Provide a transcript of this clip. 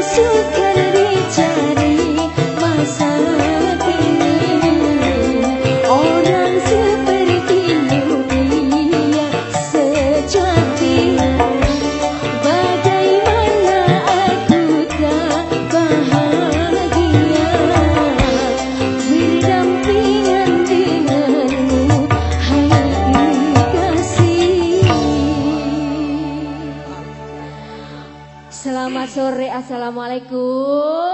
Sugar Selamat sore, Assalamualaikum.